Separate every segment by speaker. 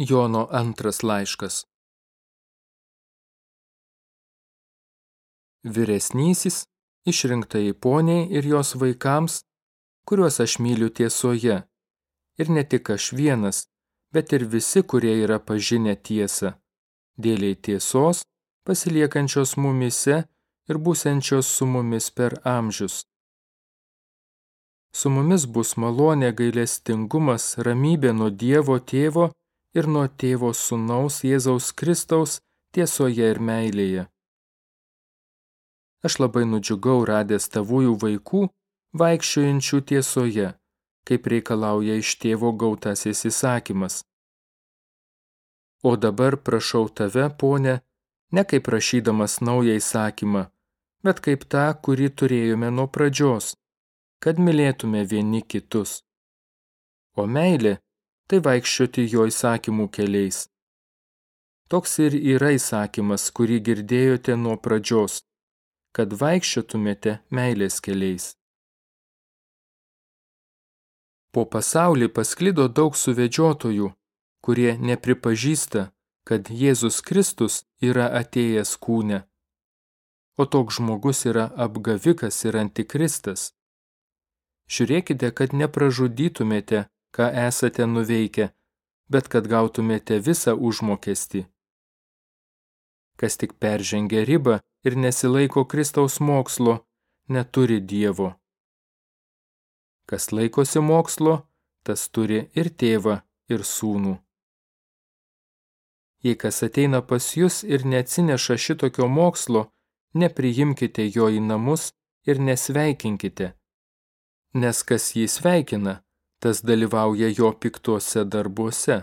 Speaker 1: Jono antras laiškas. Vyresnysis išrinktai poniai ir jos vaikams, kuriuos aš myliu tiesoje. Ir ne tik aš vienas, bet ir visi, kurie yra pažinę tiesą. Dėliai tiesos, pasiliekančios mumise ir būsiančios su mumis per amžius. Su mumis bus malonė gailestingumas, ramybė nuo Dievo tėvo ir nuo tėvo sunaus Jėzaus Kristaus tiesoje ir meilėje. Aš labai nudžiugau radęs tavųjų vaikų, vaikščiojančių tiesoje, kaip reikalauja iš tėvo gautasis įsakymas. O dabar prašau tave, ponė, ne kaip prašydamas naują įsakymą, bet kaip tą, kurį turėjome nuo pradžios, kad mylėtume vieni kitus. O meilė tai vaikščioti jo įsakymų keliais. Toks ir yra įsakymas, kurį girdėjote nuo pradžios, kad vaikščiotumėte meilės keliais. Po pasaulį pasklido daug suvedžiotojų, kurie nepripažįsta, kad Jėzus Kristus yra atėjęs kūne, o toks žmogus yra apgavikas ir antikristas. Žiūrėkite, kad nepražudytumėte ką esate nuveikę, bet kad gautumėte visą užmokestį. Kas tik peržengia ribą ir nesilaiko Kristaus mokslo, neturi Dievo. Kas laikosi mokslo, tas turi ir tėvą, ir sūnų. Jei kas ateina pas jūs ir neatsineša šitokio mokslo, nepriimkite jo į namus ir nesveikinkite. Nes kas jį sveikina, tas dalyvauja jo piktuose darbuose.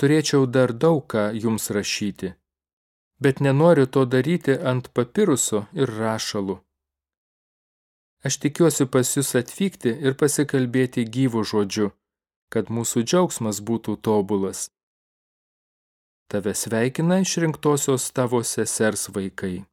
Speaker 1: Turėčiau dar daug ką jums rašyti, bet nenoriu to daryti ant papiruso ir rašalų. Aš tikiuosi pas jūs atvykti ir pasikalbėti gyvų žodžiu, kad mūsų džiaugsmas būtų tobulas. Tave sveikina išrinktosios tavo sesers vaikai.